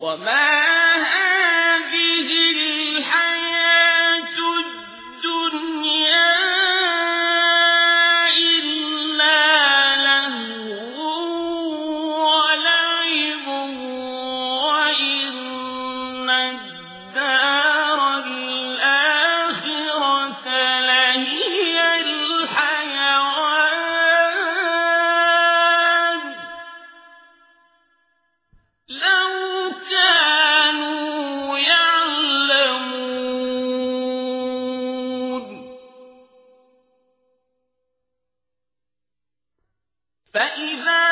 我们 فإذا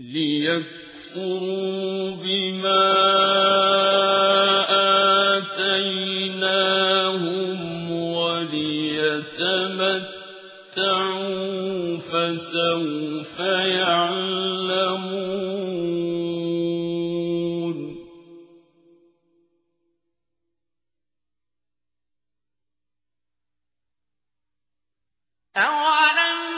ليكفروا بما آتيناهم وليتمتعوا فسوف يعلمون. أولم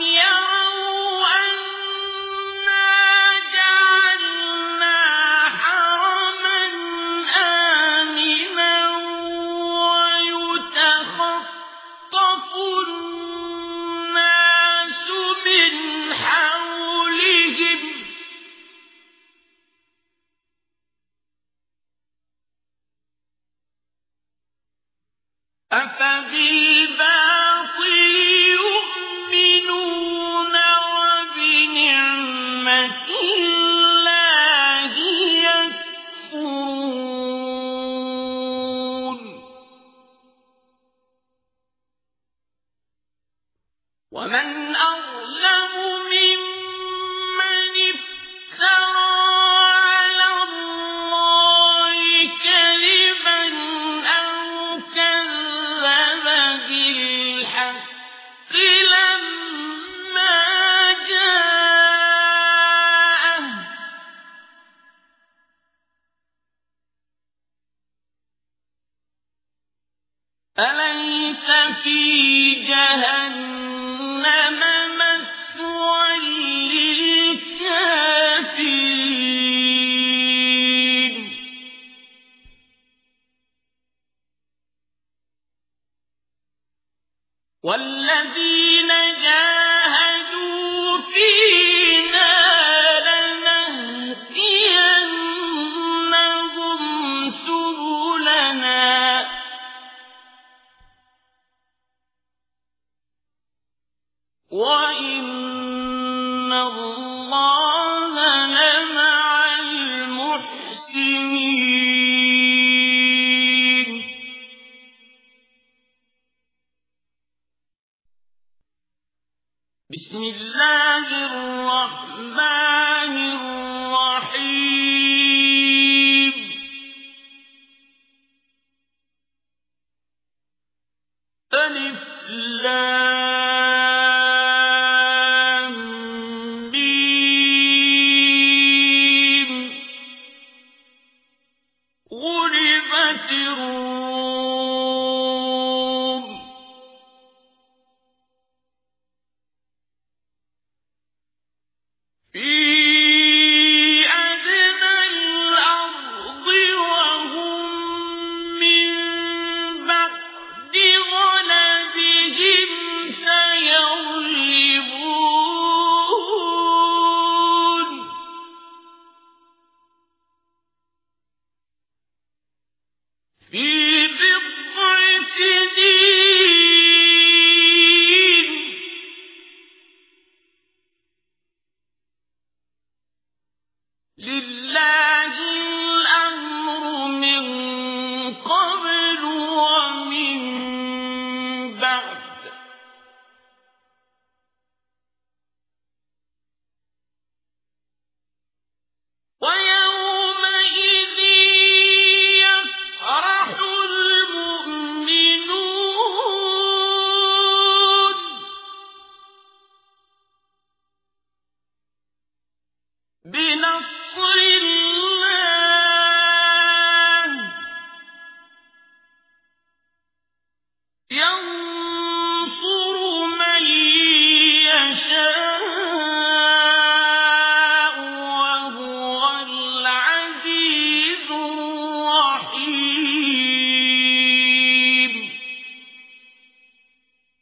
أفبال أليس في جهنم مسوى للكافرين؟ والذين وإن الله لمع المحسنين بسم الله الرحمن الرحيم ألف لام سَاتِرٌ